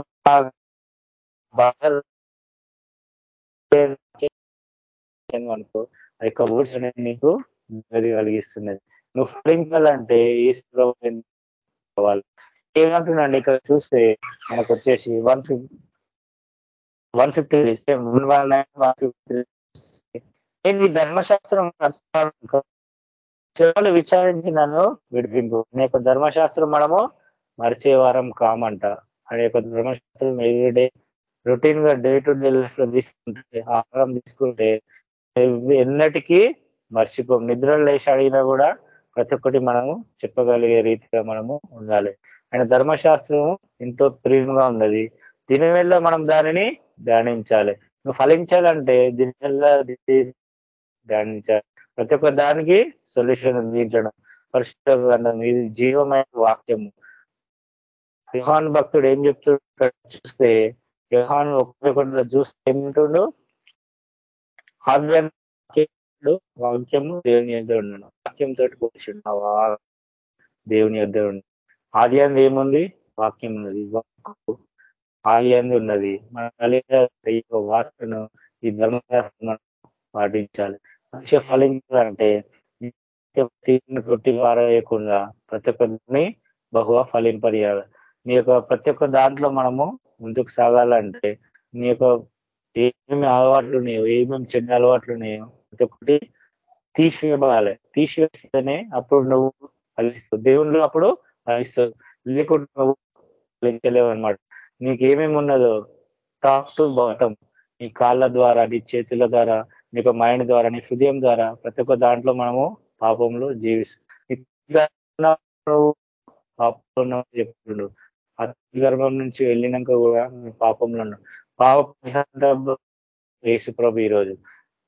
అనుకో ఆ యొక్క వర్డ్స్ అనేది నీకు కలిగిస్తున్నది. నువ్వు ఫలించాలంటే ఈ ఏమంటున్నాను ఏమంటున్నాండి? ఇక్కడ చూస్తే మనకు వచ్చేసి one fifty one fifty one one nine one fifty నేను ధర్మశాస్త్రం సేవలు విచారించి నన్ను విడిపింపు. నీ యొక్క ధర్మశాస్త్రం మనము మరిచేవారం కామంట. అనే యొక్క ధర్మశాస్త్రం ఎవ్రీడే రొటీన్గా డే టు డే లైఫ్లో తీసుకుంటే ఆహారం తీసుకుంటే ఎన్నటికీ మర్చిపోం నిద్రలు లేచి అడిగినా కూడా ప్రతి ఒక్కటి మనము చెప్పగలిగే రీతిగా మనము ఉండాలి. ఆయన ధర్మశాస్త్రము ఎంతో ప్రియంగా ఉన్నది. దీని వల్ల మనం దానిని ధ్యానించాలి. నువ్వు ఫలించాలంటే దీని వల్ల ధ్యానించాలి. ప్రతి ఒక్క దానికి సొల్యూషన్ అందించడం పరిశుద్ధ ఇది జీవమైన వాక్యము. యుహాన్ భక్తుడు ఏం చెప్తుంటాడు చూస్తే యుహాన్ ఒక్కొక్కటి చూస్తే ఏమింటుండు? ఆజ్ఞడు వాక్యము దేవుని యొద్ద ఉండను. వాక్యంతో కూర్చుండు దేవుని యొద్ద ఉండు. ఆద్యాంది ఏముంది? వాక్యం ఉన్నది. ఆద్యాంది ఉన్నది. మన కలిగిన వార్తను ఈ ధర్మశాస్త్రం పాటించాలి. లక్ష్య ఫలించాలంటే ప్రతి పారేయకుండా ప్రతి ఒక్కరిని బహుగా ఫలింపజేయాలి నీ యొక్క ప్రతి ఒక్క దాంట్లో మనము ముందుకు సాగాలంటే నీ యొక్క ఏమేమి అలవాట్లు ఉన్నాయో ఏమేమి చెడ్డ అలవాట్లు ఉన్నాయో ప్రతి ఒక్కటి తీసివేయాలి తీసివేస్తేనే అప్పుడు నువ్వు ఫలిస్తావు. దేవుళ్ళు అప్పుడు ఫలిస్తావు లేకుండా నువ్వు ఫలించలేవు అనమాట నీకు ఏమేమి ఉన్నదో టాప్ టు బాటం నీ కాళ్ళ ద్వారా నీ చేతుల ద్వారా నీ యొక్క మైండ్ ద్వారా నీ హృదయం ద్వారా ప్రతి ఒక్క దాంట్లో మనము పాపంలో జీవిస్తాం పాపంలో చెప్తుండు అతి గర్భం నుంచి వెళ్ళినాక కూడా పాపంలో ఉన్నాం పాప యేసు ప్రభు ఈరోజు.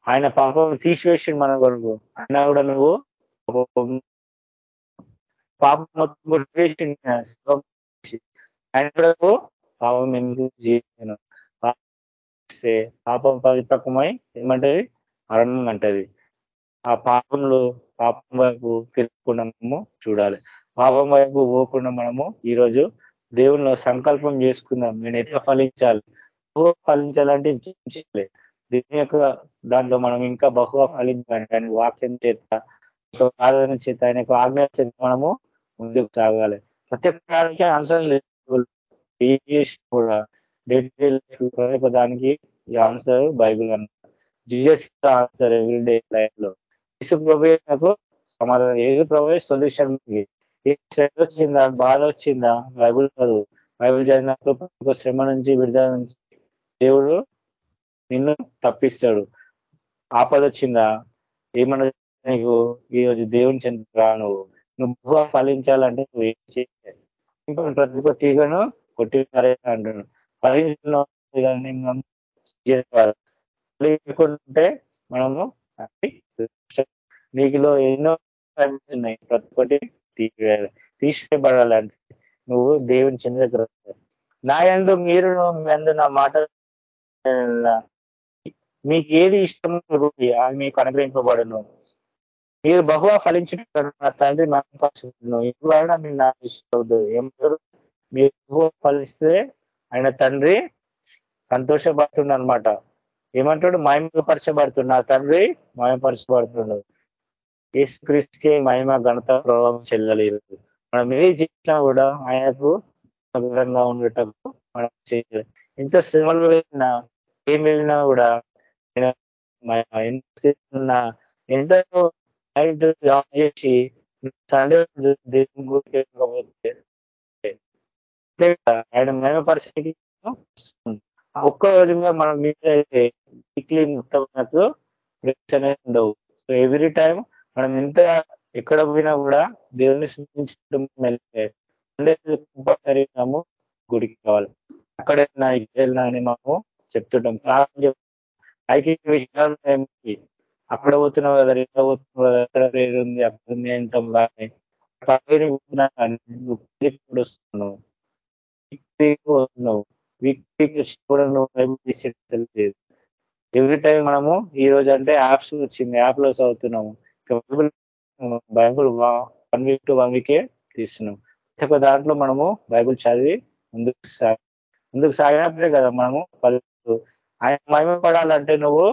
ఆయన పాపం తీసివేసి మన కొరకు. అయినా కూడా నువ్వు పాపం మొత్తం ఆయన కూడా పాపం ఎందుకు జీవిస్తాను పాపం పరిపక్వమై ఏమంటది? మరణం అంటది ఆ పాపంలో పాపం వైపు తిరగకుండా మనము చూడాలి. పాపం వైపు పోకుండా మనము ఈరోజు దేవుని సంకల్పం చేసుకుందాం. నేను ఎట్లా ఫలించాలి? ఫలించాలంటే జీవించాలి దీని యొక్క దాంట్లో మనం ఇంకా బహుగా ఫలించాలి. కానీ వాక్యం చేత ఆదరణ చేత ఆయన యొక్క ఆజ్ఞ చేత మనము ముందుకు సాగాలి. ప్రతి ఒక్కరికి ఆన్సర్ లేదు. కూడా దానికి ఈ ఆన్సర్ బైబుల్ అన్న జీజస్ ఆన్సర్ ఎవ్రీడే లైఫ్లో యేసు ప్రభు నాకు సమాధానం ఏసు ప్రభు సొల్యూషన్ ఏ శ్రమ వచ్చిందా? బాధ వచ్చిందా? బైబుల్ కాదు. బైబుల్ చదివినప్పుడు శ్రమ నుంచి విడుదల నుంచి దేవుడు నిన్ను తప్పిస్తాడు. ఆపద వచ్చిందా? ఏమన్నా నీకు? ఈరోజు దేవుని చెందురా నువ్వు. నువ్వు ఫలించాలంటే నువ్వు ఏం చేయాలి? ప్రతి ఒక్క తీగను కొట్టి అంటున్నాను ఫలించిన లేకుంటే మనము నీకులో ఎన్నో ఉన్నాయి. ప్రతి ఒక్కటి తీసివేయాలి తీసివేయబడాలంటే నువ్వు దేవుని చెందిన నా ఎందు మీరు ఎందు నా మాట మీకు ఏది ఇష్టం అది మీకు అనుగ్రహింపబడను. మీరు బహుగా ఫలించిన నా తండ్రి నాకు ఎప్పుడైనా మీరు నాకు ఇష్టం ఏమంటారు మీరు బహువా ఫలిస్తే ఆయన తండ్రి సంతోషపడుతుండ అనమాట ఏమంటాడు? మహిమపరచబడుతుంది నా తండ్రి మహిమపరచబడుతున్నాడు యేసుక్రీస్తుకి మహిమ ఘనత ప్రభావం చెల్లలేదు. మనం ఏ చేసినా కూడా ఆయనకు విధంగా ఉండేటప్పుడు మనం చేయలేదు. ఎంత శ్రమలు వెళ్ళినా ఏం వెళ్ళినా కూడా ఎంత నైట్ జాబ్ చేసి సండే దేవుని గురించి ఆయన మహిమపరచడానికి ఒక్క రోజు రోజుగా మనం మీట్ అయితే వీక్లీ మొత్తం మనకు బ్రేక్స్ అనేవి ఉండవు. సో ఎవ్రీ టైం మనం ఎంత ఎక్కడ పోయినా కూడా దేవుని స్మరించడం గుడికి కావాలి. అక్కడ వెళ్ళినా అని మనము చెప్తుంటాం. ప్రార్థన ఐక్య విషయాలు అక్కడ పోతున్నావు కదా ఎక్కడ పోతున్నావు కదా అక్కడ పేరు ఉంది అక్కడ ఉంది అంటాం కానీ పోతున్నా కానీ నువ్వు వస్తున్నావు వీక్లీకి కూడా నువ్వు బైబిల్ తెలియదు. ఎవ్రీ టైం మనము ఈ రోజు అంటే యాప్స్ వచ్చింది యాప్లో చదువుతున్నాము. Bible Bible one week to one వీకే తీస్తున్నాం ప్రతి ఒక్క దాంట్లో మనము బైబిల్ చదివి ముందుకు సాగి ముందుకు సాగినప్పుడే కదా మనము ఫలిస్తూ. ఆయన మహిమ పడాలంటే నువ్వు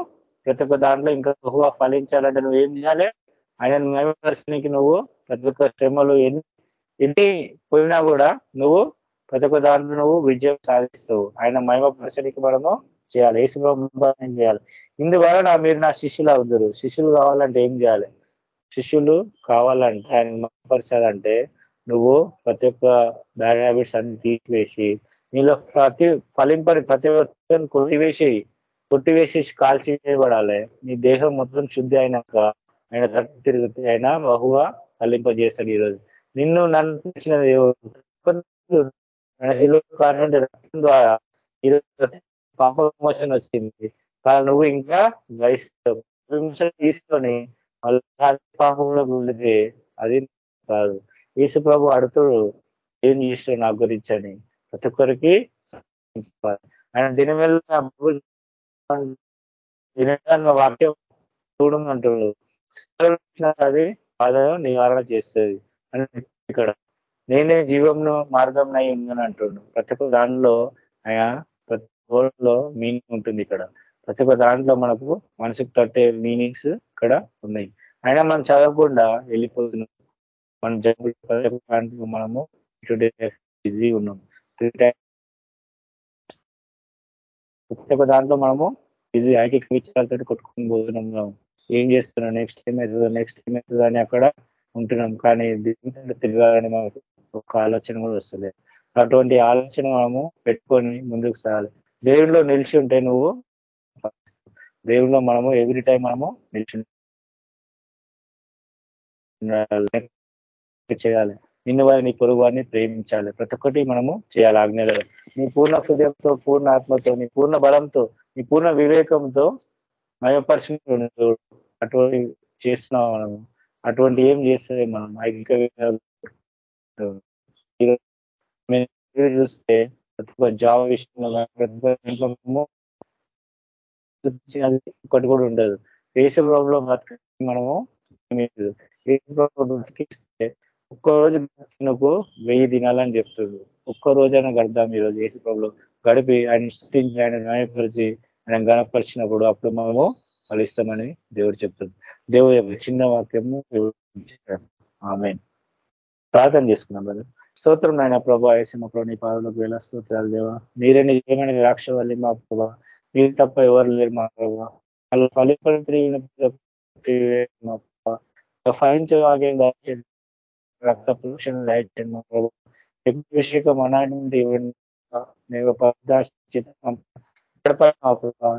ప్రతి ఒక్క దాంట్లో ఇంకా బహుగా ఫలించాలంటే నువ్వు ఏం చేయాలి? ఆయన మహిమపరచడానికి నువ్వు ప్రతి ఒక్క శ్రమలు ఎన్ని ఎన్ని పోయినా కూడా నువ్వు ప్రతి ఒక్క దాంట్లో నువ్వు విజయం సాధిస్తావు. ఆయన మహిమ మహిమపరచడానికి మనము చేయాలి ఏసు ఏం చేయాలి. ఇందువలన మీరు నా శిష్యులా ఉందరు శిష్యులు కావాలంటే ఏం చేయాలి? శిష్యులు కావాలంటే ఆయన మహిమపరచాలంటే నువ్వు ప్రతి ఒక్క బ్యాడ్ హ్యాబిట్స్ అన్ని తీసివేసి నీలో ప్రతి ఫలింపని ప్రతి ఒక్కరిని కొట్టివేసి కొట్టివేసి కాల్చి చేయబడాలి నీ దేహం మొత్తం శుద్ధి అయినాక ఆయన తట్టు తిరిగితే ఆయన బహుగా ఫలింపజేస్తాడు ఈరోజు. నిన్ను నన్ను ఆయన కారణం రక్తం ద్వారా ఈరోజు పాప విమోచన వచ్చింది. కానీ నువ్వు ఇంకా గ్రహిస్తావు. విమోచన తీసుకొని మళ్ళీ పాపంలో గుండితే అది కాదు. యేసు ప్రభు అడుతుడు ఏం చేస్తాడు నా గురించి అని. ప్రతి ఒక్కరికి ఆయన దినమెల్ల దిన వాక్యం చూడమంటుడు. అది బాధను నివారణ చేస్తుంది. అని ఇక్కడ నేనే జీవంను మార్గం అయి ఉందని అంటుండు. ప్రతి ఒక్క దాంట్లో ఆయన ప్రతి లో మీనింగ్ ఉంటుంది ఇక్కడ. ప్రతి ఒక్క దాంట్లో మనకు మనసుకు తట్టే మీనింగ్స్ ఇక్కడ ఉన్నాయి. అయినా మనం చదవకుండా వెళ్ళిపోతున్నాం. మన జరుగుతుంది మనము టుడే బిజీ ఉన్నాం. ప్రతి ఒక్క దాంట్లో మనము బిజీ ఐకిక విచారాలతో కొట్టుకుని పోతున్నాం ఏం చేస్తున్నాం నెక్స్ట్ ఏం అవుతుందో? నెక్స్ట్ ఏం అవుతుందో అని అక్కడ ఉంటున్నాం. కానీ తెలియాలని తిరగాలని మనకు ఒక ఆలోచన కూడా వస్తుంది అటువంటి ఆలోచన మనము పెట్టుకొని ముందుకు సాగాలి. దేవుడిలో నిలిచి ఉంటే నువ్వు దేవుడిలో మనము ఎవ్రీ టైం మనము నిలిచి చేయాలి. నిన్ను వారి నీ పొరుగు వారిని ప్రేమించాలి. ప్రతి ఒక్కటి మనము చేయాలి. ఆజ్ఞలు. నీ పూర్ణ హృదయంతో పూర్ణ ఆత్మతో నీ పూర్ణ బలంతో నీ పూర్ణ వివేకంతో మయపరిచిన అటువంటి చేస్తున్నాం మనము. అటువంటి ఏం చేస్తుంది మనం. చూస్తే ప్రతి ఒక్క జాబ్ విషయంలో ప్రతి ఒకటి కూడా ఉండదు. దేశ ప్రభులో మనము బతికిస్తే ఒక్కరోజు నాకు వెయ్యి దినాలని చెప్తుంది. ఒక్క రోజైనా గడదాం ఈరోజు ఏసు ప్రాబ్లం గడిపి ఆయన సృష్టించి ఆయన న్యాయపరిచి ఆయన గణపరిచినప్పుడు అప్పుడు మనము ఫలిస్తామని దేవుడు చెప్తుంది. దేవుడు యొక్క చిన్న వాక్యము ఆమె ప్రార్థన చేసుకున్నాం బ్రదర్ స్తోత్రం నాయన ప్రభా ఏసీమ ప్రభు నీ పాదలకు వేల స్తోత్రాలు దేవా. మీరే నిజమైన ద్రాక్ష వల్లి మా ప్రభా. మీరు తప్ప ఎవరు లేరు మా ప్రభా. వాళ్ళు ఫలిపరిచిన మా ప్రభా. ఫలించవాగే రక్త పురుషణ లైట్ మా ప్రభు. అభిషేకం అనాడి ఇవ్వండి నీవు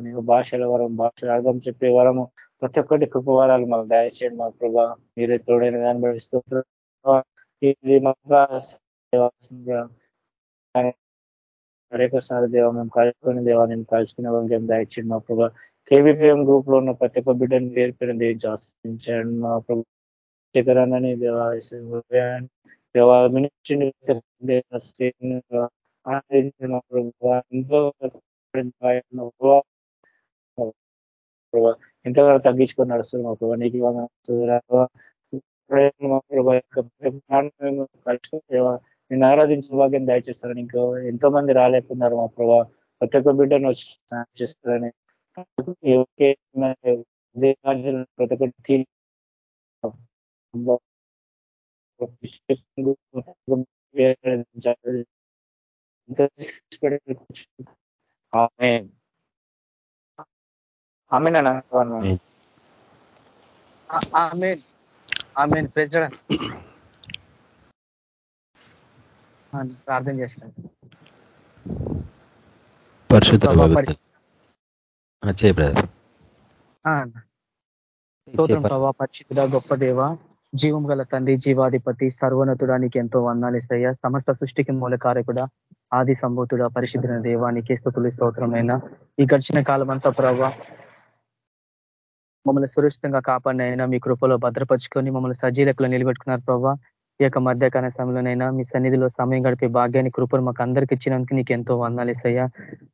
నీవు భాషల వరం భాషల అర్థం చెప్పే వరము ప్రతి ఒక్కటి కృపవరాలు మాకు దయచేయండి మా ప్రభా. మీరే తోడైన దాన్ని బట్టి ఇది మరొకసారి దేవ మేము కలుసుకుని దేవా నేను కలుసుకునే వాళ్ళకి దయచేయండి. మా ప్రభా కేవీపీఎం గ్రూప్లో ఉన్న ప్రతి ఒక్క బిడ్డని పేరు పేరు దేవించి ఆశ్రయించండి మా ప్రభు శిఖరాన్ని దేవా దేవా మినిస్ట్రీని ఎంతగానో తగ్గించుకొని నడుస్తున్నారు మా ప్రభా. నీకు నేను ఆరాధించిన భాగ్యం దయచేస్తారని ఇంకో ఎంతో మంది రాలేకున్నారు మా ప్రభావ ప్రతి ఒక్క బిడ్డను వచ్చి చేస్తారని. ప్రతి ఒక్కటి ప్రార్థన చేస్తాను పరిశుద్ధ చేయ బ్రదర్. స్తోత్రం ప్రభా పరిశుద్ధుడ గొప్ప దేవ జీవం గల తండ్రి జీవాధిపతి సర్వోన్నతుడానికి ఎంతో వందాలిస్తయ్యా సమస్త సృష్టికి మూలకారకుడా ఆది సంభూతుడ పరిశుద్ధుల దేవానికి స్థుతులు స్తోత్రమైన. ఈ గడిచిన కాలం అంతా ప్రభావ మమ్మల్ని సురక్షితంగా కాపాడినైనా మీ కృపలో భద్రపరుచుకొని మమ్మల్ని సజీలకులు నిలబెట్టుకున్నారు ప్రభావ ఈ యొక్క మధ్యకాల సమయంలోనైనా మీ సన్నిధిలో సమయం గడిపే భాగ్యాన్ని కృపను మాకు అందరికి ఇచ్చినందుకు నీకు ఎంతో వందాలేసయ్యా.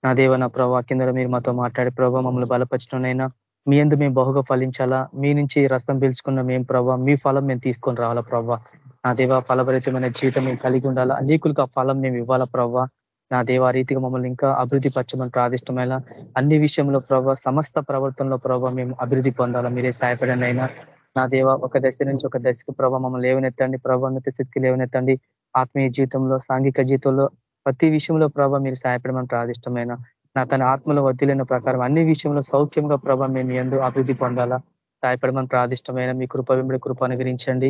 నా దేవ నా ప్రభావ కింద మీరు మాతో మాట్లాడే ప్రభావ మమ్మల్ని బలపరచడంనైనా మీ ఎందు మేము బహుగా ఫలించాలా? మీ నుంచి రసం పీల్చుకున్న మేము ప్రభావ మీ ఫలం మేము తీసుకొని రావాలా ప్రభావ నా దేవ ఫలభరితమైన జీవితం మేము కలిగి ఉండాలా? అనేకులకు ఆ ఫలం మేము ఇవ్వాలా ప్రభావ నా దేవ రీతిగా మమ్మల్ని ఇంకా అభివృద్ధి పరచమని ప్రాదిష్టమైన అన్ని విషయంలో ప్రభావ సమస్త ప్రవర్తనలో ప్రభావ మేము అభివృద్ధి పొందాలా మీరే సహాయపడండి నా దేవ ఒక దశ నుంచి ఒక దశకు ప్రభావ మమ్మల్ని లేవనెత్తండి ప్రభావన్నత స్థితికి లేవనెత్తండి. ఆత్మీయ జీవితంలో సాంఘిక జీవితంలో ప్రతి విషయంలో ప్రభావ మీరు సహాయపడమని ప్రాదిష్టమైన నా తన ఆత్మలో వదిలిన ప్రకారం అన్ని విషయంలో సౌఖ్యంగా ప్రభావ మేము ఎందు అభివృద్ధి పొందాలా. సహాయపడమని ప్రాదిష్టమైన మీ కృప వెంబడి కృప అనుగ్రహించండి.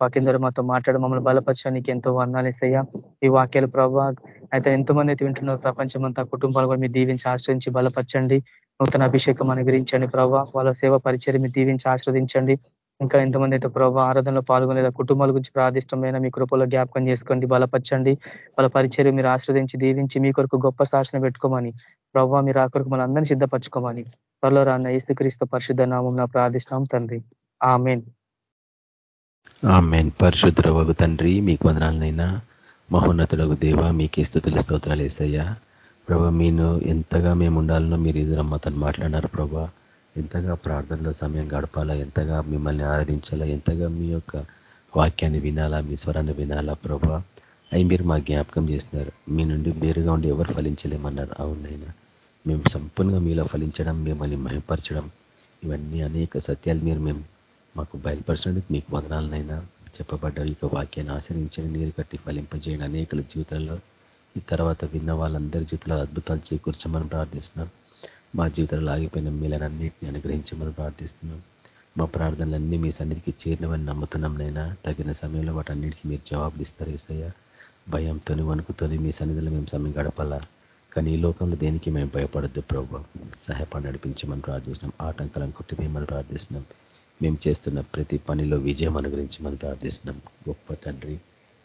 వాక్యం మాతో మాట్లాడి మమ్మల్ని బలపరచడానికి ఎంతో వర్ణాలేసయ్యా ఈ వాక్యాలు ప్రభావ అయితే ఎంతమంది అయితే వింటున్నారు ప్రపంచమంతా కుటుంబాలు కూడా మీరు దీవించి ఆశ్రయించి బలపరచండి. నూతన అభిషేకం అనుగ్రహించండి ప్రభావ వాళ్ళ సేవ పరిచయం మీరు దీవించి ఆశ్రవదించండి. ఇంకా ఎంతమంది అయితే ప్రభావ ఆరాధనలో పాల్గొనేలా కుటుంబాల గురించి ప్రాధిష్టమైన మీ కృపలో జ్ఞాపకం చేసుకోండి బలపరచండి. వాళ్ళ పరిచయం మీరు ఆశ్రదించి దీవించి మీ కొరకు గొప్ప శాసన పెట్టుకోమని ప్రభావ మీరు ఆ కొరకు మన అందరినీ సిద్ధపరచుకోమని త్వరలో రాన్న ఈస్తుక్రీస్తు పరిశుద్ధ నామం ప్రార్థిష్టం తండ్రి. ఆమెన్. ఆమెన్. పరిశుద్ధ తండ్రి మీకు వందనాలనైనా. మహోన్నతులకు దేవ మీకే స్థుతులు స్తోత్రాలు వేసయ్యా ప్రభా మీను ఎంతగా మేము ఉండాలనో మీరు ఎదురమ్మ తను మాట్లాడినారు ప్రభా. ఎంతగా ప్రార్థనలో సమయం గడపాలా ఎంతగా మిమ్మల్ని ఆరాధించాలా ఎంతగా మీ యొక్క వాక్యాన్ని వినాలా మీ స్వరాన్ని వినాలా ప్రభా. అవి మీరు మా జ్ఞాపకం చేసినారు. మీ నుండి వేరుగా ఉండి ఎవరు ఫలించలేమన్నారు? అవునైనా. మేము సంపూర్ణంగా మీలో ఫలించడం మిమ్మల్ని మహిపరచడం ఇవన్నీ అనేక సత్యాలు మీరు మేము మాకు బయలుపరచినందుకు మీకు వదనాలనైనా చెప్పబడ్డ ఈ వాక్యాన్ని ఆశ్రయించండి నీరు కట్టి ఫలింపజేయని అనేకల జీవితాల్లో ఈ తర్వాత విన్న వాళ్ళందరి జీవితాలు అద్భుతాలు చేకూర్చమని ప్రార్థిస్తున్నాం. మా జీవితంలో ఆగిపోయిన మీలనన్నింటినీ అనుగ్రహించమని ప్రార్థిస్తున్నాం. మా ప్రార్థనలన్నీ మీ సన్నిధికి చేరినవని నమ్ముతున్నాం నైనా. తగిన సమయంలో వాటన్నిటికీ మీరు జవాబులు ఇస్తారు ఏసయ్య. భయంతోని వణుకుతోని మీ సన్నిధిలో మేము సమయం గడపాలా? కానీ ఈ లోకంలో దేనికి మేము భయపడద్దు ప్రభు. సహాయపడి నడిపించమని ప్రార్థిస్తున్నాం. ఆటంకాలను కొట్టివేయమని ప్రార్థిస్తున్నాం. మేము చేస్తున్న ప్రతి పనిలో విజయం అనుగ్రహించమని ప్రార్థిస్తున్నాం. గొప్ప తండ్రి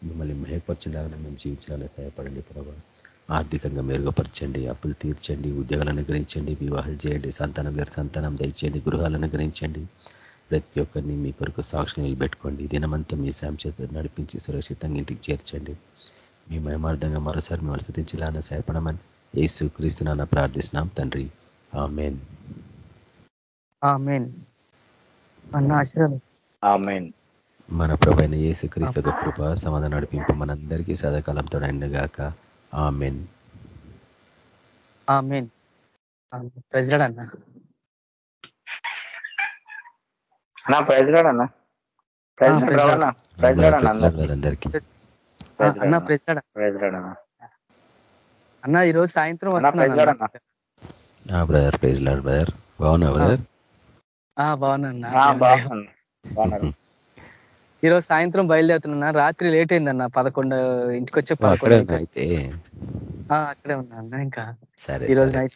మిమ్మల్ని మెహపరచలాగా మేము జీవించాలని సహాయపడండి ప్రభావ ఆర్థికంగా మెరుగుపరచండి అప్పులు తీర్చండి ఉద్యోగాలు అనుగ్రహించండి వివాహాలు చేయండి సంతానం లేరు సంతానం దయచేయండి గృహాలు అనుగ్రహించండి. ప్రతి ఒక్కరిని మీ కొరకు సాక్షి నిలబెట్టుకోండి. దినమంతా మీ సాంశత నడిపించి సురక్షితంగా ఇంటికి చేర్చండి. మీ మహిమార్థంగా మరోసారి మేము స్థితించాలని సహాయపడమని యేసు క్రీస్తునాన్న ప్రార్థిస్తున్నాం తండ్రి. ఆమెన్. మన ప్రభైన యేసు క్రీస్తు కృప సమాధానం నడిపింపు మనందరికీ సదాకాలంతో ఎండగాక ఆమెన్. ఆమెన్. ప్రెసిడెంట్ అన్న. నా ప్రెసిడెంట్ అన్న. ప్రెసిడెంట్ ప్రెసిడెంట్ అన్న. అందరికీ. అన్న ప్రెసిడెంట్ ప్రెసిడెంట్ అన్న. అన్న. ఈరోజు సాయంత్రం అన్న బ్రదర్ ప్రైజ్ లాడ్ బ్రదర్. బాగున్నా బ్రదర్? బాగున్నా. ఈరోజు సాయంత్రం బయలుదేరుతున్నా. రాత్రి లేట్ అయిందన్న. పదకొండు ఇంటికి వచ్చే పదకొండు. అయితే. అక్కడే ఉన్నా అన్న ఇంకా. సరే ఈరోజు సరే నైట్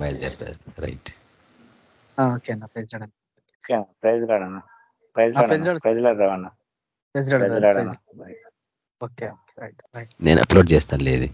బయలుదేరు రైట్ ఓకే అన్న. రైట్ నేను అప్లోడ్ చేస్తాను లేదు